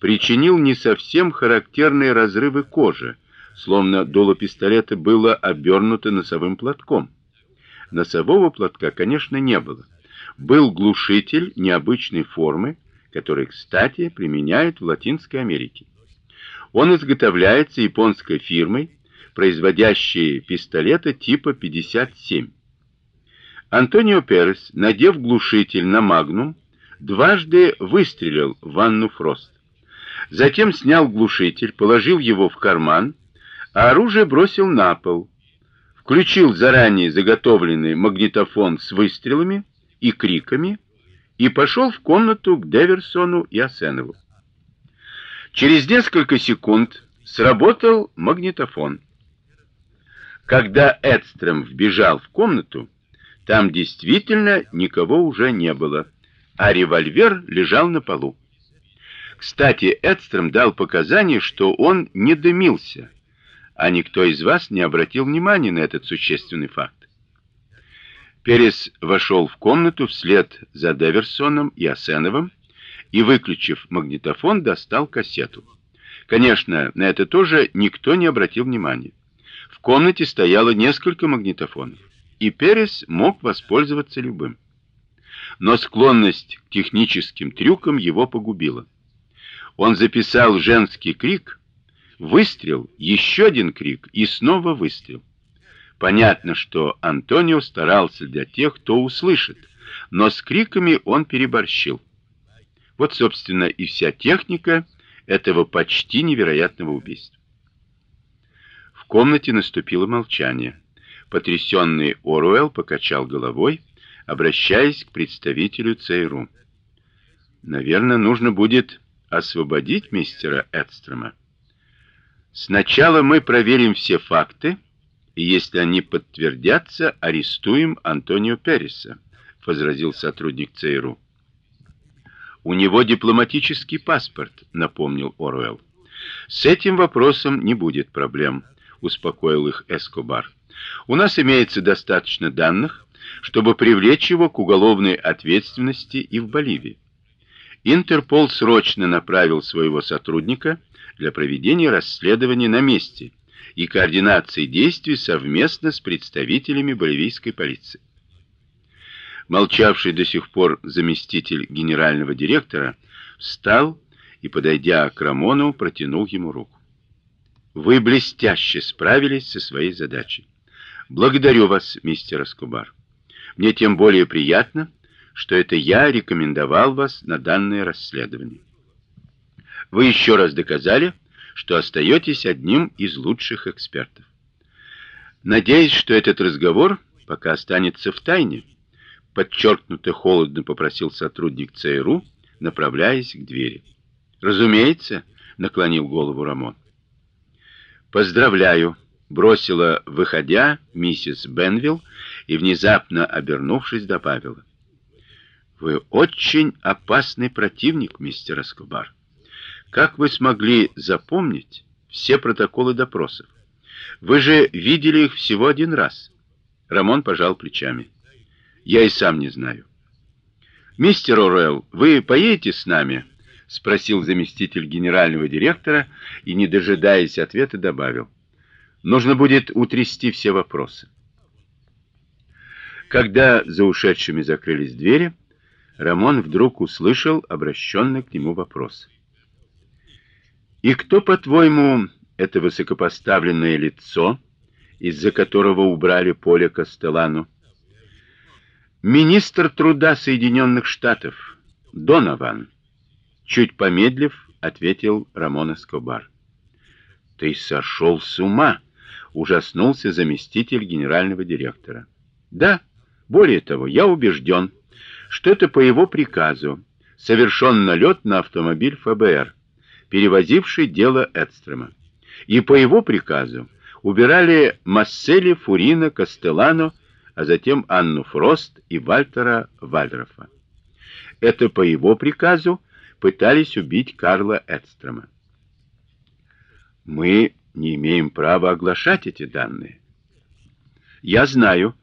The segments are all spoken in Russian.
причинил не совсем характерные разрывы кожи, словно дуло пистолета было обернуто носовым платком. Носового платка, конечно, не было. Был глушитель необычной формы, который, кстати, применяют в Латинской Америке. Он изготовляется японской фирмой, производящей пистолеты типа 57. Антонио Перес, надев глушитель на магнум, дважды выстрелил в Анну Фрост. Затем снял глушитель, положил его в карман, а оружие бросил на пол. Включил заранее заготовленный магнитофон с выстрелами и криками и пошел в комнату к Деверсону и Асенову. Через несколько секунд сработал магнитофон. Когда Эдстрем вбежал в комнату, там действительно никого уже не было, а револьвер лежал на полу. Кстати, Эдстрем дал показания, что он не дымился, а никто из вас не обратил внимания на этот существенный факт. Перес вошел в комнату вслед за Деверсоном и Асеновым и, выключив магнитофон, достал кассету. Конечно, на это тоже никто не обратил внимания. В комнате стояло несколько магнитофонов, и Перес мог воспользоваться любым. Но склонность к техническим трюкам его погубила. Он записал женский крик, выстрел, еще один крик и снова выстрел. Понятно, что Антонио старался для тех, кто услышит, но с криками он переборщил. Вот, собственно, и вся техника этого почти невероятного убийства. В комнате наступило молчание. Потрясенный Оруэлл покачал головой, обращаясь к представителю ЦРУ. Наверное, нужно будет освободить мистера Эдстрема. Сначала мы проверим все факты, и если они подтвердятся, арестуем Антонио Переса, возразил сотрудник ЦРУ. У него дипломатический паспорт, напомнил Оруэлл. С этим вопросом не будет проблем, успокоил их Эскобар. У нас имеется достаточно данных, чтобы привлечь его к уголовной ответственности и в Боливии. Интерпол срочно направил своего сотрудника для проведения расследования на месте и координации действий совместно с представителями боливийской полиции. Молчавший до сих пор заместитель генерального директора встал и, подойдя к Рамону, протянул ему руку. Вы блестяще справились со своей задачей. Благодарю вас, мистер Эскобар. Мне тем более приятно, что это я рекомендовал вас на данное расследование. Вы еще раз доказали, что остаетесь одним из лучших экспертов. Надеюсь, что этот разговор пока останется в тайне, подчеркнуто холодно попросил сотрудник ЦРУ, направляясь к двери. Разумеется, наклонил голову Рамон. Поздравляю, бросила, выходя, миссис Бенвилл и внезапно обернувшись добавила: вы очень опасный противник, мистер Эскобар. Как вы смогли запомнить все протоколы допросов? Вы же видели их всего один раз. Рамон пожал плечами. Я и сам не знаю. Мистер Орел, вы поедете с нами? спросил заместитель генерального директора и, не дожидаясь ответа, добавил: Нужно будет утрясти все вопросы. Когда за ушедшими закрылись двери, Рамон вдруг услышал обращенный к нему вопрос. И кто, по-твоему, это высокопоставленное лицо, из-за которого убрали поле Кастелану? Министр труда Соединенных Штатов Донован. Чуть помедлив, ответил Рамон Эскобар. Ты сошел с ума, ужаснулся заместитель генерального директора. Да, более того, я убежден, что это по его приказу совершен налет на автомобиль ФБР, перевозивший дело Эдстрема. И по его приказу убирали Массели, Фурина, Кастелано, а затем Анну Фрост и Вальтера Вальдрофа. Это по его приказу пытались убить Карла Эдстрема. Мы не имеем права оглашать эти данные. Я знаю,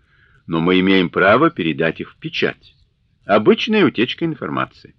но мы имеем право передать их в печать. Обычная утечка информации.